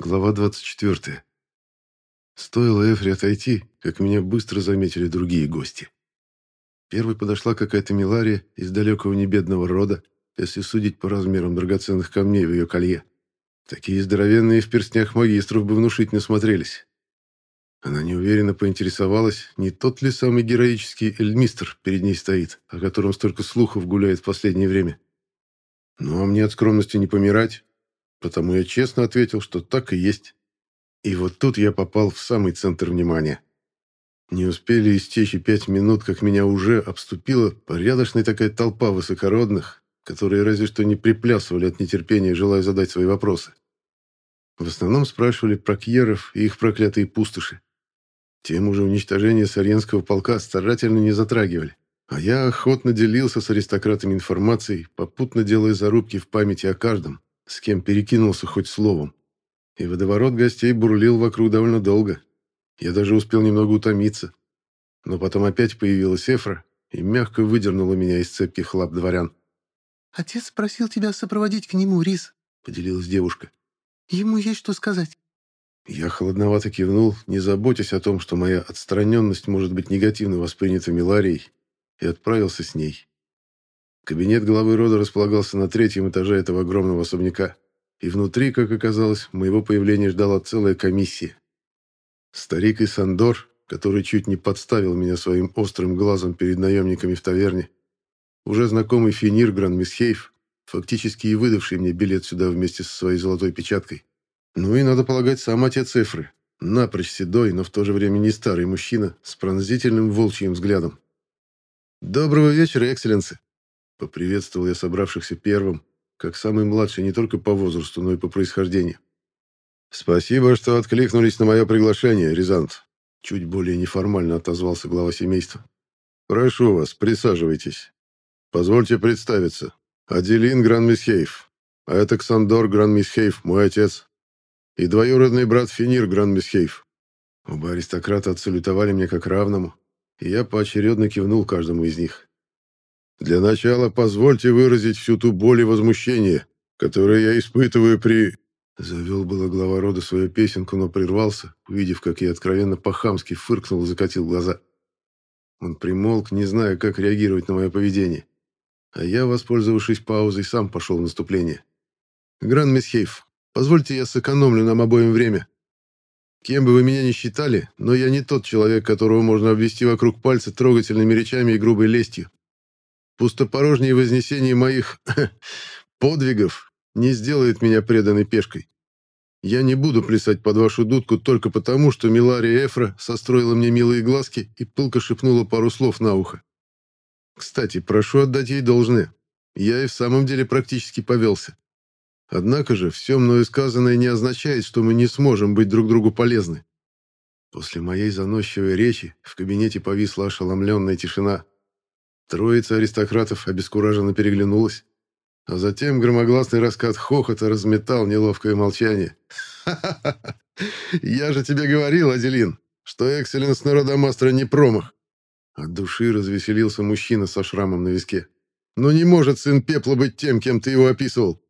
Глава 24. Стоило Эфри отойти, как меня быстро заметили другие гости. Первой подошла какая-то Милария из далекого небедного рода, если судить по размерам драгоценных камней в ее колье. Такие здоровенные в перстнях магистров бы внушительно смотрелись. Она неуверенно поинтересовалась, не тот ли самый героический Эльмистр перед ней стоит, о котором столько слухов гуляет в последнее время. Ну, а мне от скромности не помирать, Потому я честно ответил, что так и есть. И вот тут я попал в самый центр внимания. Не успели истечь и пять минут, как меня уже обступила порядочная такая толпа высокородных, которые разве что не приплясывали от нетерпения, желая задать свои вопросы. В основном спрашивали про кьеров и их проклятые пустоши. Тему же уничтожения Сарьенского полка старательно не затрагивали. А я охотно делился с аристократами информацией, попутно делая зарубки в памяти о каждом, с кем перекинулся хоть словом. И водоворот гостей бурлил вокруг довольно долго. Я даже успел немного утомиться. Но потом опять появилась Эфра и мягко выдернула меня из цепких лап дворян. «Отец просил тебя сопроводить к нему, Рис», — поделилась девушка. «Ему есть что сказать». Я холодновато кивнул, не заботясь о том, что моя отстраненность может быть негативно воспринята Миларией, и отправился с ней. Кабинет главы рода располагался на третьем этаже этого огромного особняка, и внутри, как оказалось, моего появления ждала целая комиссия. Старик Исандор, который чуть не подставил меня своим острым глазом перед наемниками в таверне, уже знакомый Финир Гранмисхейф, фактически и выдавший мне билет сюда вместе со своей золотой печаткой. Ну и, надо полагать, сам отец Эфры, напрочь седой, но в то же время не старый мужчина, с пронзительным волчьим взглядом. «Доброго вечера, экселленсы!» Поприветствовал я собравшихся первым, как самый младший не только по возрасту, но и по происхождению. «Спасибо, что откликнулись на мое приглашение, Рязант», чуть более неформально отозвался глава семейства. «Прошу вас, присаживайтесь. Позвольте представиться. Аделин Гранмисхейф, а это Ксандор Гранмисхейф, мой отец, и двоюродный брат Финир Гранмисхейф». Оба аристократа отсалютовали мне как равному, и я поочередно кивнул каждому из них. Для начала позвольте выразить всю ту боль и возмущение, которое я испытываю при...» Завел было глава рода свою песенку, но прервался, увидев, как я откровенно по-хамски фыркнул и закатил глаза. Он примолк, не зная, как реагировать на мое поведение. А я, воспользовавшись паузой, сам пошел в наступление. «Гран Месхейф, позвольте я сэкономлю нам обоим время. Кем бы вы меня ни считали, но я не тот человек, которого можно обвести вокруг пальца трогательными речами и грубой лестью. Пустопорожнее вознесение моих подвигов не сделает меня преданной пешкой. Я не буду плясать под вашу дудку только потому, что Милария Эфра состроила мне милые глазки и пылко шепнула пару слов на ухо. Кстати, прошу отдать ей должное. Я и в самом деле практически повелся. Однако же, все мною сказанное не означает, что мы не сможем быть друг другу полезны. После моей заносчивой речи в кабинете повисла ошеломленная тишина. Троица аристократов обескураженно переглянулась, а затем громогласный раскат хохота разметал неловкое молчание. «Ха-ха-ха! Я же тебе говорил, Аделин, что Экселленс Народомастера не промах!» От души развеселился мужчина со шрамом на виске. «Но не может сын пепла быть тем, кем ты его описывал!»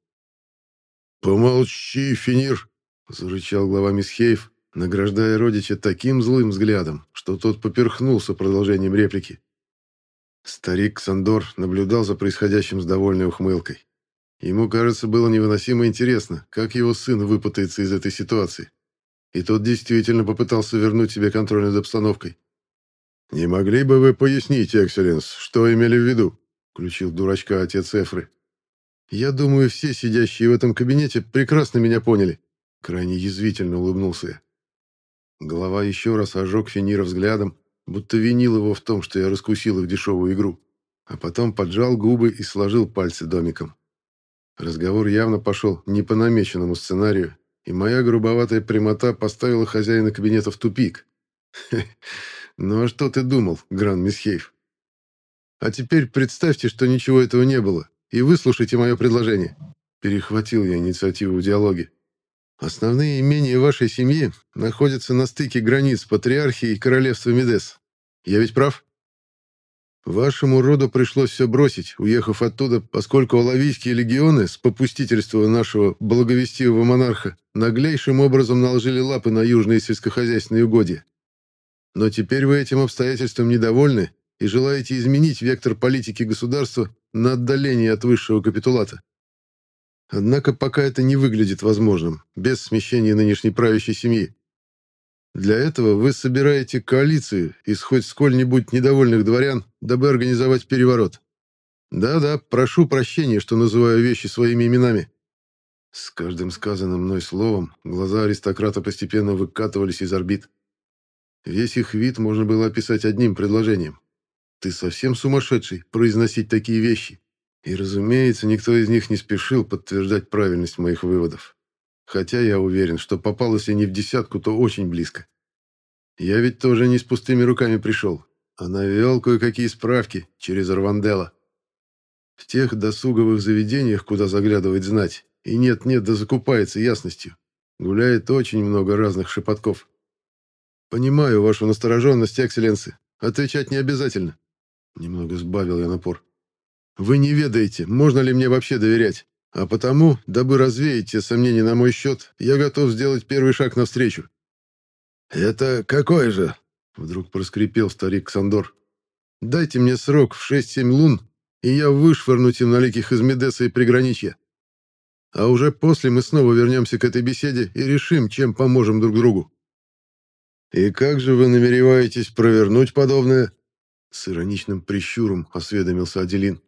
«Помолчи, Финир!» — зарычал глава Мисхеев, награждая родича таким злым взглядом, что тот поперхнулся продолжением реплики. Старик Сандор наблюдал за происходящим с довольной ухмылкой. Ему, кажется, было невыносимо интересно, как его сын выпутается из этой ситуации. И тот действительно попытался вернуть себе контроль над обстановкой. «Не могли бы вы пояснить, Экселленс, что имели в виду?» — включил дурачка отец Эфры. «Я думаю, все сидящие в этом кабинете прекрасно меня поняли», — крайне язвительно улыбнулся я. Голова еще раз ожег Финира взглядом, будто винил его в том, что я раскусил их дешевую игру, а потом поджал губы и сложил пальцы домиком. Разговор явно пошел не по намеченному сценарию, и моя грубоватая прямота поставила хозяина кабинета в тупик. «Ну а что ты думал, Гран Мисхейв? А теперь представьте, что ничего этого не было, и выслушайте мое предложение». Перехватил я инициативу в диалоге. Основные имения вашей семьи находятся на стыке границ Патриархии и Королевства Медес. Я ведь прав? Вашему роду пришлось все бросить, уехав оттуда, поскольку алавийские легионы с попустительства нашего благовестивого монарха наглейшим образом наложили лапы на южные сельскохозяйственные угодья. Но теперь вы этим обстоятельством недовольны и желаете изменить вектор политики государства на отдаление от высшего капитулата. Однако пока это не выглядит возможным, без смещения нынешней правящей семьи. Для этого вы собираете коалицию из хоть сколь-нибудь недовольных дворян, дабы организовать переворот. Да-да, прошу прощения, что называю вещи своими именами. С каждым сказанным мной словом глаза аристократа постепенно выкатывались из орбит. Весь их вид можно было описать одним предложением. «Ты совсем сумасшедший произносить такие вещи?» И, разумеется, никто из них не спешил подтверждать правильность моих выводов. Хотя я уверен, что попал, если не в десятку, то очень близко. Я ведь тоже не с пустыми руками пришел, а навел кое-какие справки через Арванделла. В тех досуговых заведениях, куда заглядывает знать, и нет-нет, да закупается ясностью, гуляет очень много разных шепотков. Понимаю вашу настороженность, экселленсы. Отвечать не обязательно. Немного сбавил я напор. Вы не ведаете, можно ли мне вообще доверять. А потому, дабы развеять те сомнения на мой счет, я готов сделать первый шаг навстречу». «Это какой же?» — вдруг проскрипел старик Ксандор. «Дайте мне срок в шесть-семь лун, и я вышвырну темноликих из Медеса и приграничья. А уже после мы снова вернемся к этой беседе и решим, чем поможем друг другу». «И как же вы намереваетесь провернуть подобное?» С ироничным прищуром осведомился Аделин.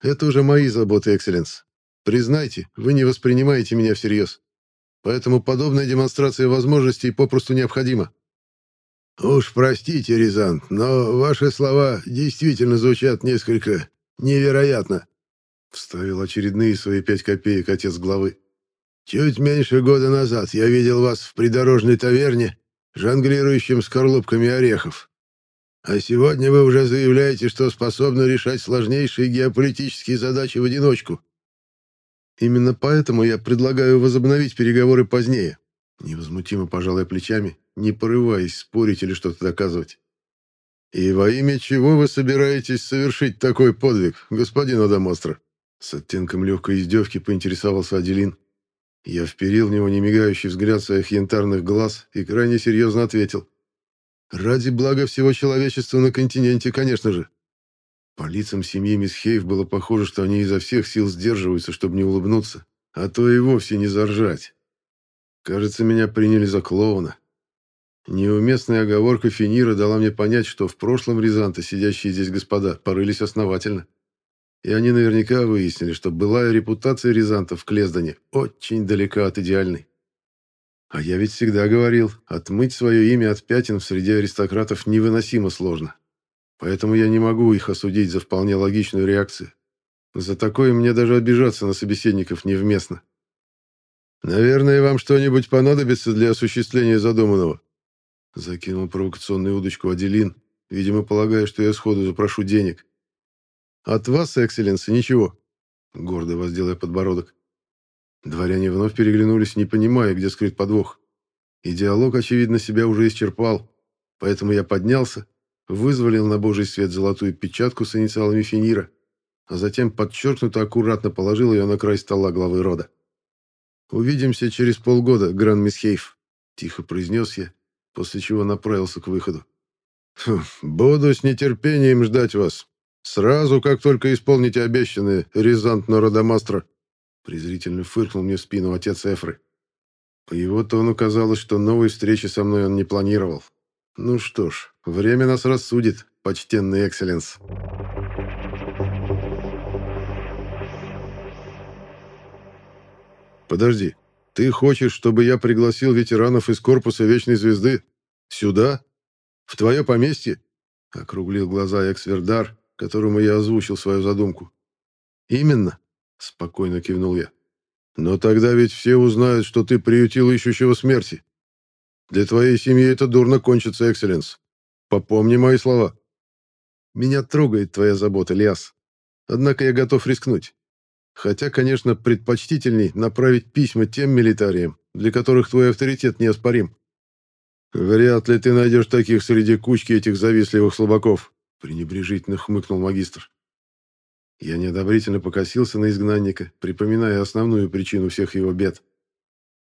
Это уже мои заботы, экселленс. Признайте, вы не воспринимаете меня всерьез. Поэтому подобная демонстрация возможностей попросту необходима. Уж простите, Рязант, но ваши слова действительно звучат несколько невероятно. Вставил очередные свои пять копеек отец главы. Чуть меньше года назад я видел вас в придорожной таверне, жонглирующим скорлупками орехов. А сегодня вы уже заявляете, что способны решать сложнейшие геополитические задачи в одиночку. Именно поэтому я предлагаю возобновить переговоры позднее. Невозмутимо пожалуй плечами, не порываясь спорить или что-то доказывать. «И во имя чего вы собираетесь совершить такой подвиг, господин Адамостро?» С оттенком легкой издевки поинтересовался Аделин. Я вперил в него немигающий взгляд своих янтарных глаз и крайне серьезно ответил. Ради блага всего человечества на континенте, конечно же. По лицам семьи Мисхеев было похоже, что они изо всех сил сдерживаются, чтобы не улыбнуться, а то и вовсе не заржать. Кажется, меня приняли за клоуна. Неуместная оговорка Финира дала мне понять, что в прошлом Рязанта сидящие здесь господа порылись основательно. И они наверняка выяснили, что былая репутация Рязанта в Клездане очень далека от идеальной. А я ведь всегда говорил, отмыть свое имя от пятен в среде аристократов невыносимо сложно. Поэтому я не могу их осудить за вполне логичную реакцию. За такое мне даже обижаться на собеседников невместно. «Наверное, вам что-нибудь понадобится для осуществления задуманного?» Закинул провокационную удочку Аделин, видимо, полагая, что я сходу запрошу денег. «От вас, экселленсы, ничего», — гордо воздел я подбородок. Дворяне вновь переглянулись, не понимая, где скрыт подвох. И диалог, очевидно, себя уже исчерпал. Поэтому я поднялся, вызволил на божий свет золотую печатку с инициалами Финира, а затем подчеркнуто аккуратно положил ее на край стола главы рода. «Увидимся через полгода, Гран Мисхейф», — тихо произнес я, после чего направился к выходу. «Хм, «Буду с нетерпением ждать вас. Сразу, как только исполните обещанное, Рязант Нородомастро», презрительно фыркнул мне в спину отец Эфры. По его тону казалось, что новой встречи со мной он не планировал. Ну что ж, время нас рассудит, почтенный экселленс. Подожди, ты хочешь, чтобы я пригласил ветеранов из корпуса Вечной Звезды? Сюда? В твое поместье? Округлил глаза Эксвердар, которому я озвучил свою задумку. Именно. Спокойно кивнул я. Но тогда ведь все узнают, что ты приютил ищущего смерти. Для твоей семьи это дурно кончится, Экселленс. Попомни мои слова. Меня трогает твоя забота, Лиас. Однако я готов рискнуть. Хотя, конечно, предпочтительней направить письма тем милитариям, для которых твой авторитет неоспорим. Вряд ли ты найдешь таких среди кучки этих завистливых слабаков, — пренебрежительно хмыкнул магистр. Я неодобрительно покосился на изгнанника, припоминая основную причину всех его бед.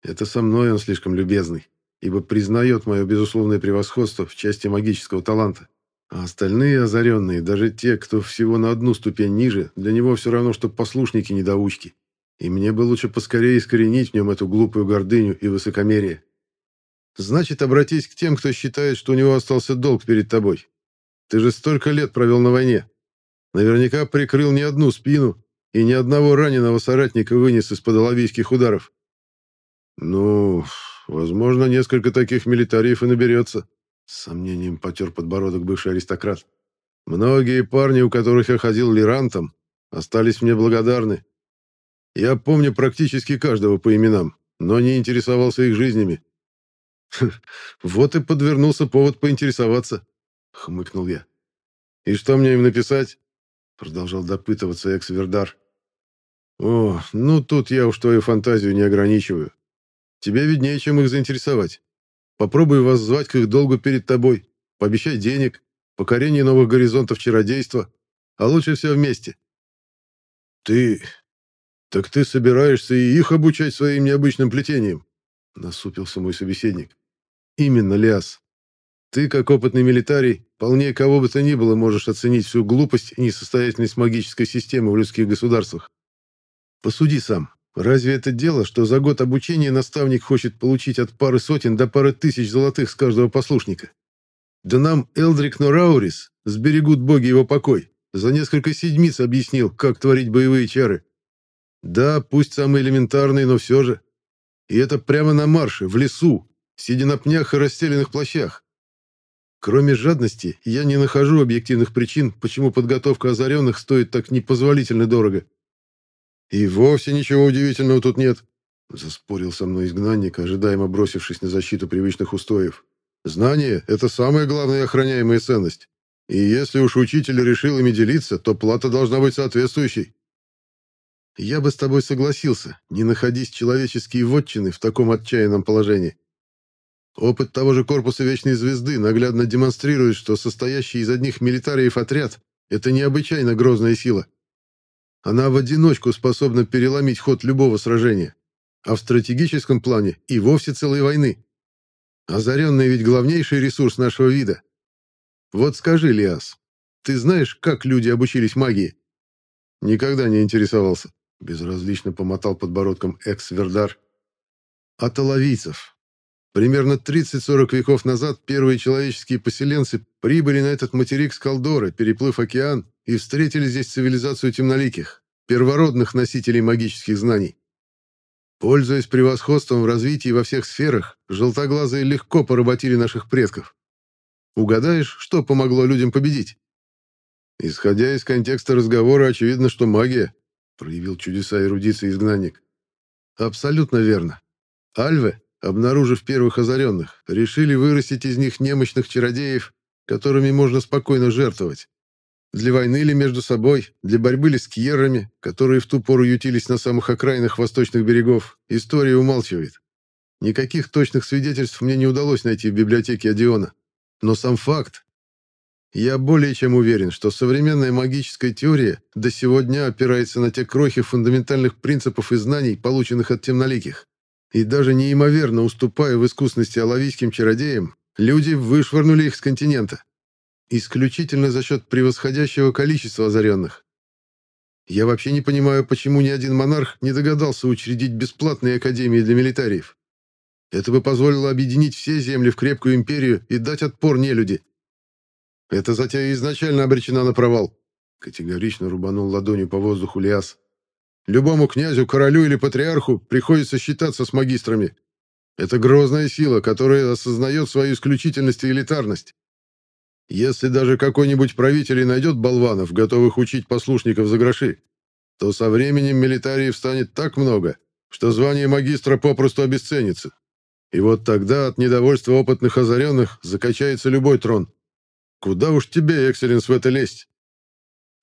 Это со мной он слишком любезный, ибо признает мое безусловное превосходство в части магического таланта. А остальные озаренные, даже те, кто всего на одну ступень ниже, для него все равно, что послушники-недоучки. И мне бы лучше поскорее искоренить в нем эту глупую гордыню и высокомерие. Значит, обратись к тем, кто считает, что у него остался долг перед тобой. Ты же столько лет провел на войне. Наверняка прикрыл не одну спину и ни одного раненого соратника вынес из-под оловийских ударов. Ну, возможно, несколько таких милитариев и наберется. С сомнением потер подбородок бывший аристократ. Многие парни, у которых я ходил лирантом, остались мне благодарны. Я помню практически каждого по именам, но не интересовался их жизнями. «Вот и подвернулся повод поинтересоваться», — хмыкнул я. «И что мне им написать?» — продолжал допытываться экс-вердар. «О, ну тут я уж твою фантазию не ограничиваю. Тебе виднее, чем их заинтересовать. Попробуй воззвать к их долгу перед тобой, пообещай денег, покорение новых горизонтов чародейства, а лучше все вместе». «Ты... так ты собираешься и их обучать своим необычным плетениям?» — насупился мой собеседник. «Именно, Лиас. Ты, как опытный милитарий, вполне кого бы то ни было можешь оценить всю глупость и несостоятельность магической системы в людских государствах. Посуди сам. Разве это дело, что за год обучения наставник хочет получить от пары сотен до пары тысяч золотых с каждого послушника? Да нам Элдрик Нораурис, сберегут боги его покой, за несколько седмиц объяснил, как творить боевые чары. Да, пусть самые элементарные, но все же. И это прямо на марше, в лесу, сидя на пнях и расстеленных плащах. Кроме жадности, я не нахожу объективных причин, почему подготовка озаренных стоит так непозволительно дорого. И вовсе ничего удивительного тут нет, заспорил со мной изгнанник, ожидаемо бросившись на защиту привычных устоев. Знание — это самая главная охраняемая ценность. И если уж учитель решил ими делиться, то плата должна быть соответствующей. Я бы с тобой согласился, не находись человеческие вотчины в таком отчаянном положении. Опыт того же корпуса Вечной Звезды наглядно демонстрирует, что состоящий из одних милитариев отряд — это необычайно грозная сила. Она в одиночку способна переломить ход любого сражения, а в стратегическом плане и вовсе целой войны. Озаренный ведь главнейший ресурс нашего вида. Вот скажи, Лиас, ты знаешь, как люди обучились магии? Никогда не интересовался. Безразлично помотал подбородком экс-вердар. От оловийцев, Примерно 30-40 веков назад первые человеческие поселенцы прибыли на этот материк с Калдора, переплыв океан, и встретили здесь цивилизацию темноликих, первородных носителей магических знаний. Пользуясь превосходством в развитии во всех сферах, желтоглазые легко поработили наших предков. Угадаешь, что помогло людям победить? Исходя из контекста разговора, очевидно, что магия, проявил чудеса эрудиции изгнанник. Абсолютно верно. Альве обнаружив первых озаренных, решили вырастить из них немощных чародеев, которыми можно спокойно жертвовать. Для войны или между собой, для борьбы ли с кьеррами, которые в ту пору ютились на самых окраинах восточных берегов, история умалчивает. Никаких точных свидетельств мне не удалось найти в библиотеке Одиона. Но сам факт. Я более чем уверен, что современная магическая теория до сего дня опирается на те крохи фундаментальных принципов и знаний, полученных от темноликих. И даже неимоверно уступая в искусности алавийским чародеям, люди вышвырнули их с континента. Исключительно за счет превосходящего количества озаренных. Я вообще не понимаю, почему ни один монарх не догадался учредить бесплатные академии для милитариев. Это бы позволило объединить все земли в крепкую империю и дать отпор нелюди. Эта затея изначально обречена на провал. Категорично рубанул ладонью по воздуху Лиас. Любому князю, королю или патриарху приходится считаться с магистрами. Это грозная сила, которая осознает свою исключительность и элитарность. Если даже какой-нибудь правитель и найдет болванов, готовых учить послушников за гроши, то со временем милитариев станет так много, что звание магистра попросту обесценится. И вот тогда от недовольства опытных озаренных закачается любой трон. Куда уж тебе, Экселленс, в это лезть?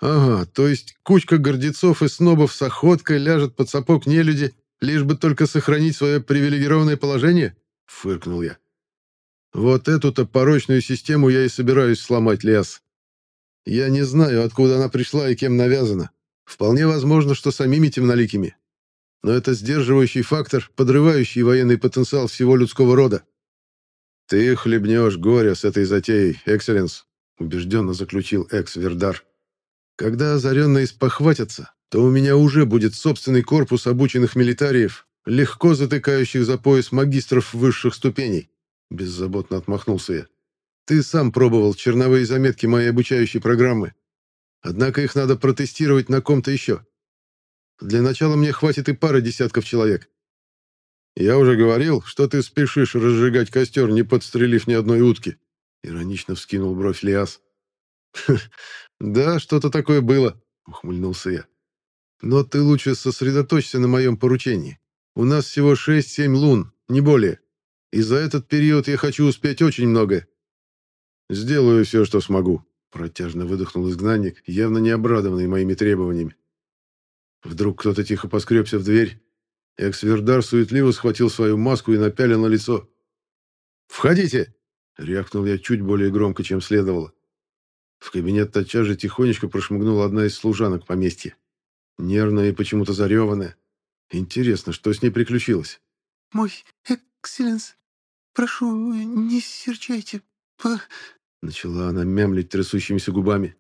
Ага, то есть кучка гордецов и снобов с охоткой ляжет под сапог нелюди, лишь бы только сохранить свое привилегированное положение? Фыркнул я. Вот эту-то порочную систему я и собираюсь сломать, Лиас. Я не знаю, откуда она пришла и кем навязана. Вполне возможно, что самими темноликими. Но это сдерживающий фактор, подрывающий военный потенциал всего людского рода. «Ты хлебнешь горе с этой затеей, Экселленс», — убежденно заключил Экс-Вердар. «Когда озаренные спохватятся, то у меня уже будет собственный корпус обученных милитариев, легко затыкающих за пояс магистров высших ступеней», — беззаботно отмахнулся я. «Ты сам пробовал черновые заметки моей обучающей программы. Однако их надо протестировать на ком-то еще. Для начала мне хватит и пары десятков человек. Я уже говорил, что ты спешишь разжигать костер, не подстрелив ни одной утки. Иронично вскинул бровь Лиас. «Да, что-то такое было», — ухмыльнулся я. «Но ты лучше сосредоточься на моем поручении. У нас всего шесть-семь лун, не более. И за этот период я хочу успеть очень многое. Сделаю все, что смогу», Протяжно выдохнул изгнанник, явно не обрадованный моими требованиями. Вдруг кто-то тихо поскребся в дверь. Эксвердар суетливо схватил свою маску и напялил на лицо. «Входите!» — рявкнул я чуть более громко, чем следовало. В кабинет тотчас же тихонечко прошмыгнула одна из служанок поместья. Нервная и почему-то зареванная. Интересно, что с ней приключилось? «Мой экселленс, прошу, не серчайте. По... Начала она мямлить трясущимися губами.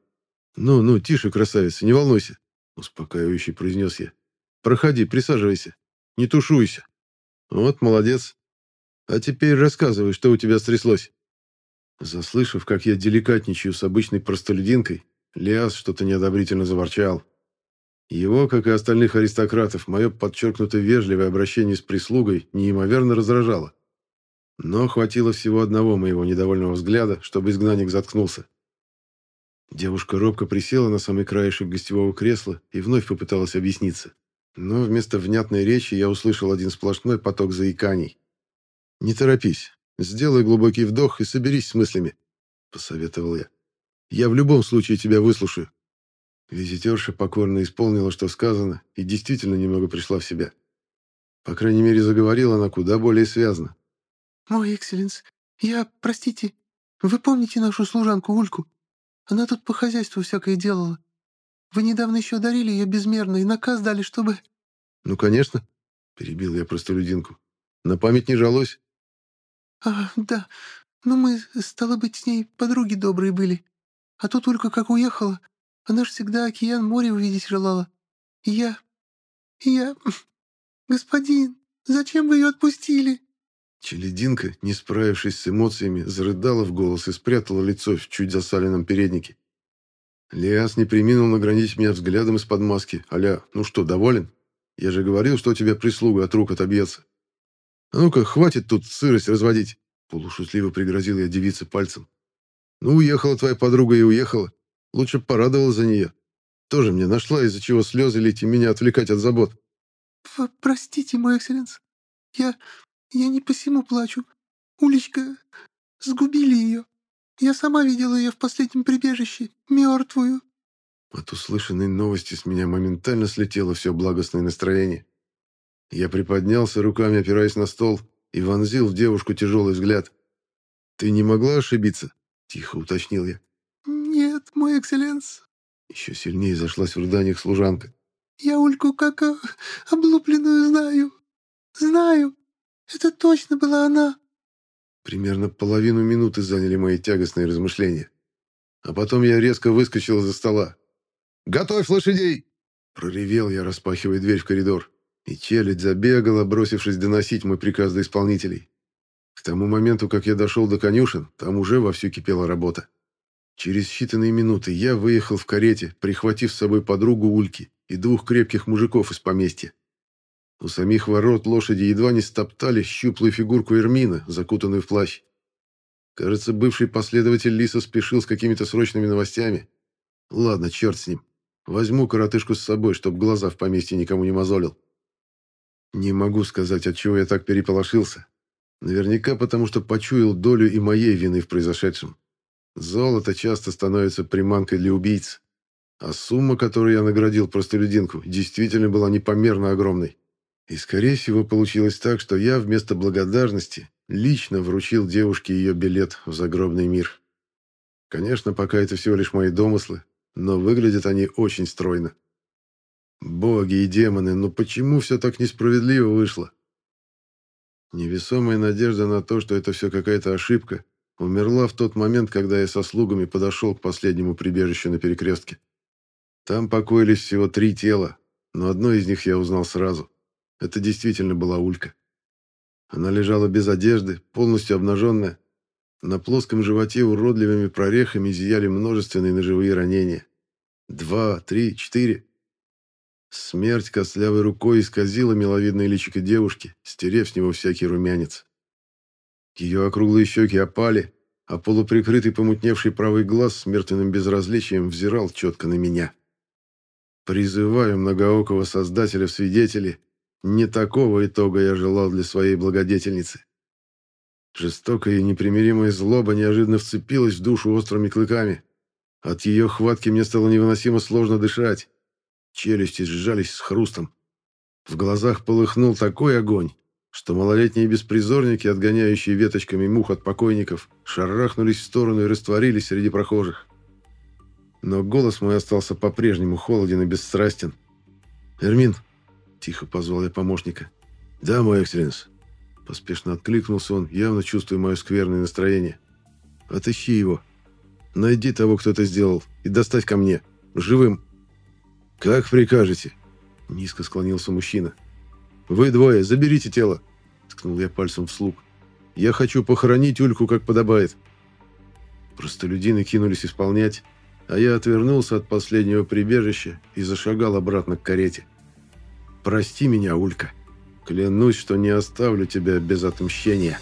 «Ну, ну, тише, красавица, не волнуйся», — успокаивающе произнес я. «Проходи, присаживайся. Не тушуйся. Вот, молодец. А теперь рассказывай, что у тебя стряслось». Заслышав, как я деликатничаю с обычной простолюдинкой, Лиас что-то неодобрительно заворчал. Его, как и остальных аристократов, мое подчеркнуто вежливое обращение с прислугой неимоверно раздражало. Но хватило всего одного моего недовольного взгляда, чтобы изгнанник заткнулся. Девушка робко присела на самый краешек гостевого кресла и вновь попыталась объясниться. Но вместо внятной речи я услышал один сплошной поток заиканий. «Не торопись. Сделай глубокий вдох и соберись с мыслями», — посоветовал я. «Я в любом случае тебя выслушаю». Визитерша покорно исполнила, что сказано, и действительно немного пришла в себя. По крайней мере, заговорила она куда более связно. «Мой экселленс, я, простите, вы помните нашу служанку Ульку? Она тут по хозяйству всякое делала. Вы недавно еще дарили ее безмерно и наказ дали, чтобы...» «Ну, конечно», — перебил я простолюдинку. «На память не жалуюсь». «А, да. Ну, мы, стало быть, с ней подруги добрые были. А тут Улька как уехала, она ж всегда океан море увидеть желала. И я... Я... Господин, зачем вы ее отпустили?» Челединка, не справившись с эмоциями, зарыдала в голос и спрятала лицо в чуть засаленном переднике. Лиас не приминул наградить меня взглядом из-под маски. Аля, ну что, доволен? Я же говорил, что у тебя прислуга от рук отобьется. А ну-ка, хватит тут сырость разводить. Полушутливо пригрозил я девице пальцем. Ну, уехала твоя подруга и уехала. Лучше порадовала за нее. Тоже мне нашла, из-за чего слезы лить и меня отвлекать от забот. «Простите, мой экселленс. Я... Я не посему плачу. Улечка... Сгубили ее. Я сама видела ее в последнем прибежище, мертвую». От услышанной новости с меня моментально слетело все благостное настроение. Я приподнялся, руками опираясь на стол, и вонзил в девушку тяжелый взгляд. «Ты не могла ошибиться?» — тихо уточнил я. «Нет, мой экселленс». Еще сильнее зашлась в рыданиях служанка. «Я Ульку как облупленную знаю. Знаю. Это точно была она!» Примерно половину минуты заняли мои тягостные размышления. А потом я резко выскочил из-за стола. «Готовь лошадей!» Проревел я, распахивая дверь в коридор. И челядь забегала, бросившись доносить мой приказ до исполнителей. К тому моменту, как я дошел до конюшен, там уже вовсю кипела работа. Через считанные минуты я выехал в карете, прихватив с собой подругу Ульки и двух крепких мужиков из поместья. У самих ворот лошади едва не стоптали щуплую фигурку Эрмина, закутанную в плащ. Кажется, бывший последователь Лиса спешил с какими-то срочными новостями. Ладно, черт с ним. Возьму коротышку с собой, чтоб глаза в поместье никому не мозолил. Не могу сказать, от чего я так переполошился. Наверняка потому, что почуял долю и моей вины в произошедшем. Золото часто становится приманкой для убийц. А сумма, которую я наградил простолюдинку, действительно была непомерно огромной. И, скорее всего, получилось так, что я вместо благодарности лично вручил девушке ее билет в загробный мир. Конечно, пока это всего лишь мои домыслы, но выглядят они очень стройно. Боги и демоны, но почему все так несправедливо вышло? Невесомая надежда на то, что это все какая-то ошибка, умерла в тот момент, когда я со слугами подошел к последнему прибежищу на перекрестке. Там покоились всего три тела, но одно из них я узнал сразу. Это действительно была Улька. Она лежала без одежды, полностью обнаженная. На плоском животе уродливыми прорехами зияли множественные ножевые ранения. Два, три, четыре. Смерть костлявой рукой исказила миловидное личико девушки, стерев с него всякий румянец. Ее округлые щеки опали, а полуприкрытый помутневший правый глаз с мертвенным безразличием взирал четко на меня. Призываю многоокого Создателя в свидетели, не такого итога я желал для своей благодетельницы. Жестокая и непримиримая злоба неожиданно вцепилась в душу острыми клыками. От ее хватки мне стало невыносимо сложно дышать. Челюсти сжались с хрустом. В глазах полыхнул такой огонь, что малолетние беспризорники, отгоняющие веточками мух от покойников, шарахнулись в сторону и растворились среди прохожих. Но голос мой остался по-прежнему холоден и бесстрастен. «Эрмин!» – тихо позвал я помощника. «Да, мой экстренс!» Поспешно откликнулся он, явно чувствуя мое скверное настроение. «Отыщи его. Найди того, кто это сделал, и доставь ко мне. Живым!» «Как прикажете?» Низко склонился мужчина. «Вы двое, заберите тело!» Ткнул я пальцем в слуг. «Я хочу похоронить Ульку, как подобает!» Простолюдины кинулись исполнять, а я отвернулся от последнего прибежища и зашагал обратно к карете. «Прости меня, Улька. Клянусь, что не оставлю тебя без отмщения».